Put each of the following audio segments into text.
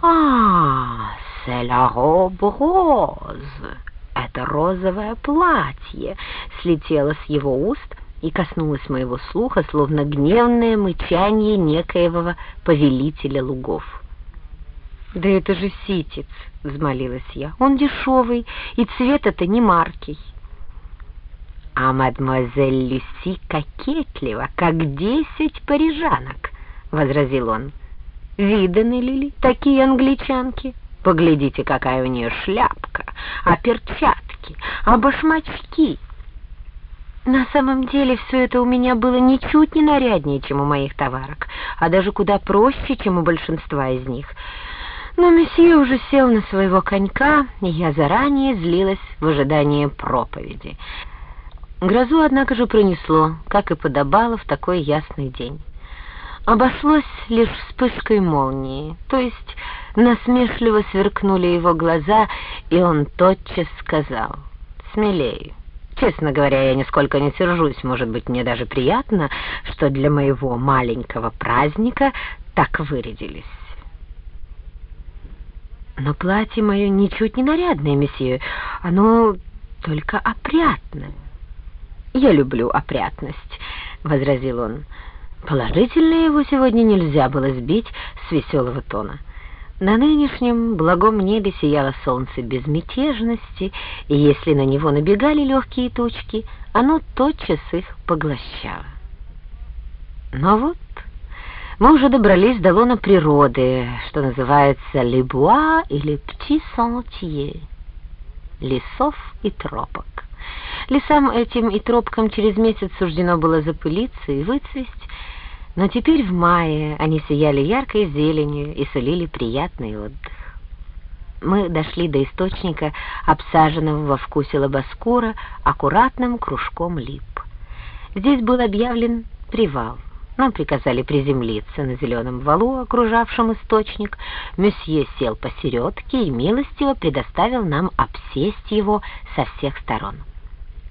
А, «C'est Это розовое платье слетело с его уст и коснулось моего слуха, словно гневное мычание некоего повелителя лугов. «Да это же ситец!» — взмолилась я. «Он дешевый, и цвет это не маркий». «А мадемуазель Люси кокетлива, как десять парижанок!» — возразил он. «Виданы ли такие англичанки? Поглядите, какая у нее шляпка, а перчатки, а башмачки!» На самом деле все это у меня было ничуть не наряднее, чем у моих товарок, а даже куда проще, чем у большинства из них. Но месье уже сел на своего конька, и я заранее злилась в ожидании проповеди. Грозу, однако же, пронесло, как и подобало в такой ясный день. Обошлось лишь вспышкой молнии, то есть насмешливо сверкнули его глаза, и он тотчас сказал «Смелее». Честно говоря, я нисколько не сержусь. Может быть, мне даже приятно, что для моего маленького праздника так вырядились. Но платье мое ничуть не нарядное, месье. Оно только опрятное. Я люблю опрятность, — возразил он. Положительно его сегодня нельзя было сбить с веселого тона. На нынешнем благом небе сияло солнце безмятежности, и если на него набегали легкие тучки, оно тотчас их поглощало. Но вот мы уже добрались до лона природы, что называется Лебуа или Пти Сантье, лесов и тропок. Лесам этим и тропкам через месяц суждено было запылиться и выцвесть, но теперь в мае они сияли яркой зеленью и сулили приятный отдых. Мы дошли до источника, обсаженного во вкусе лобоскура, аккуратным кружком лип. Здесь был объявлен привал. Нам приказали приземлиться на зеленом валу, окружавшем источник. Месье сел посередке и милостиво предоставил нам обсесть его со всех сторон.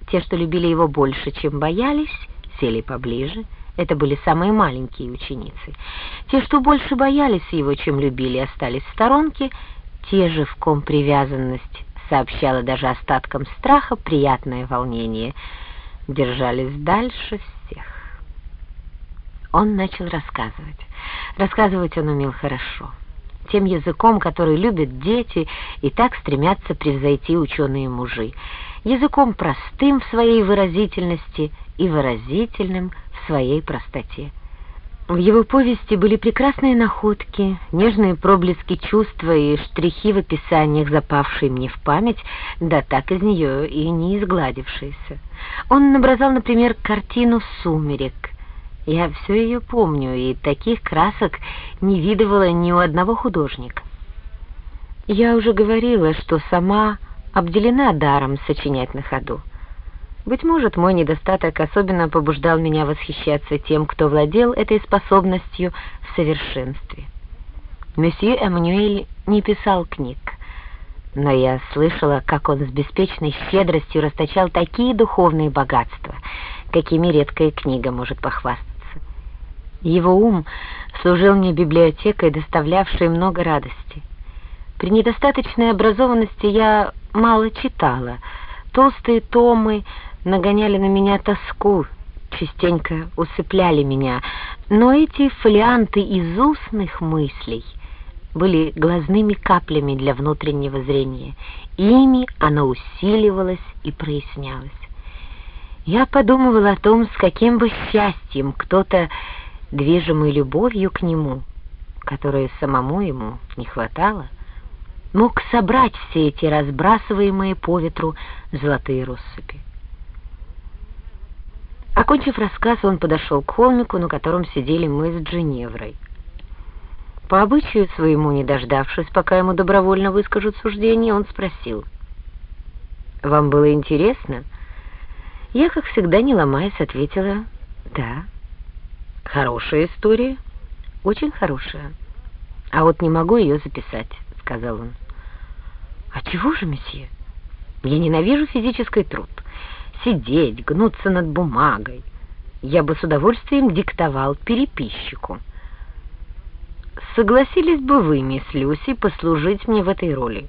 Те, что любили его больше, чем боялись, сели поближе — это были самые маленькие ученицы. Те, что больше боялись его, чем любили, остались в сторонке. Те же, в ком привязанность сообщала даже остаткам страха приятное волнение, держались дальше всех. Он начал рассказывать. Рассказывать он умел хорошо. Тем языком, который любят дети и так стремятся превзойти ученые мужи. Языком простым в своей выразительности и выразительным в своей простоте. В его повести были прекрасные находки, нежные проблески чувства и штрихи в описаниях, запавшие мне в память, да так из нее и не изгладившиеся. Он набросал, например, картину «Сумерек». Я все ее помню, и таких красок не видывала ни у одного художника. Я уже говорила, что сама обделена даром сочинять на ходу. Быть может, мой недостаток особенно побуждал меня восхищаться тем, кто владел этой способностью в совершенстве. Месье Эммануэль не писал книг, но я слышала, как он с беспечной щедростью расточал такие духовные богатства, какими редкая книга может похвастаться. Его ум служил мне библиотекой, доставлявшей много радости. При недостаточной образованности я мало читала. Толстые томы нагоняли на меня тоску, частенько усыпляли меня, но эти фолианты из устных мыслей были глазными каплями для внутреннего зрения. Ими оно усиливалось и прояснялось. Я подумывала о том, с каким бы счастьем кто-то, движимый любовью к нему, которой самому ему не хватало, мог собрать все эти разбрасываемые по ветру золотые россыпи. Окончив рассказ, он подошел к холмику, на котором сидели мы с Дженеврой. По обычаю своему, не дождавшись, пока ему добровольно выскажут суждение, он спросил. «Вам было интересно?» Я, как всегда, не ломаясь, ответила «Да». «Хорошая история?» «Очень хорошая. А вот не могу ее записать», — сказал он. «А чего же, месье? Я ненавижу физический труд» сидеть, гнуться над бумагой. Я бы с удовольствием диктовал переписчику. согласились бы вы, мисс Люси, послужить мне в этой роли?